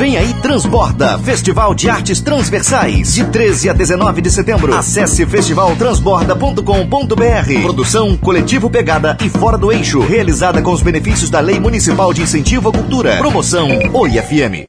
Vem aí Transborda, Festival de Artes Transversais, de 13 a 19 de setembro. Acesse festivaltransborda.com.br. Produção Coletivo Pegada e Fora do Eixo, realizada com os benefícios da Lei Municipal de Incentivo à Cultura. Promoção Oi FM.